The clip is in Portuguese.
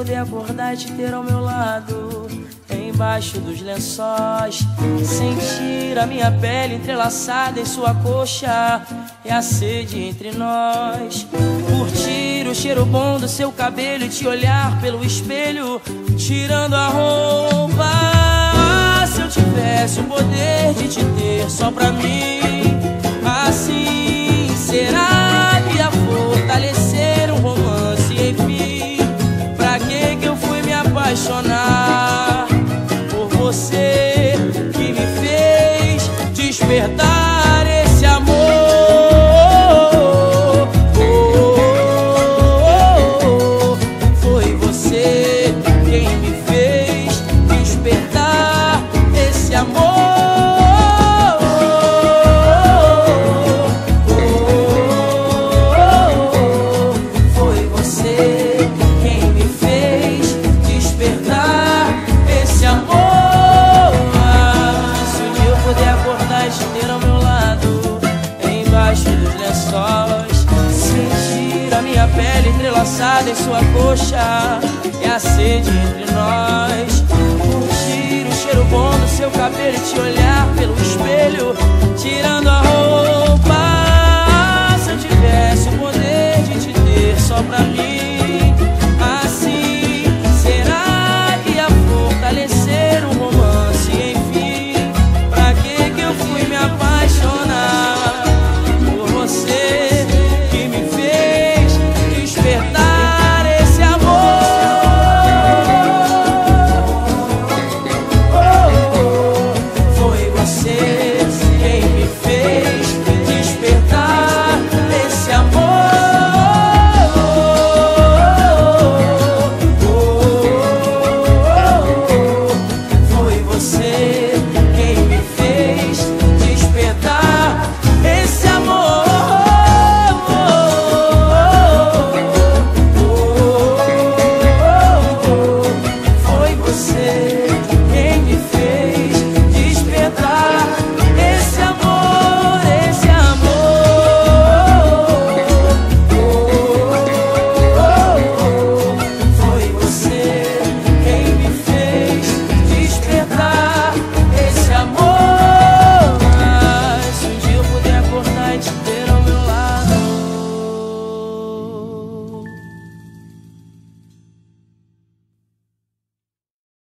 Puder acordar e te ter ao meu lado, embaixo dos lençóis, sentir a minha pele entrelaçada em sua coxa e a sede entre nós, curtir o cheiro bom do seu cabelo e te olhar pelo espelho, tirando a roupa. Ah, se eu tivesse o poder de te ter só pra mim, paixão lençóis, sentir a minha pele entrelaçada em sua coxa. E a sede entre nós, curtir o cheiro bom do seu cabelo e te olhar pelo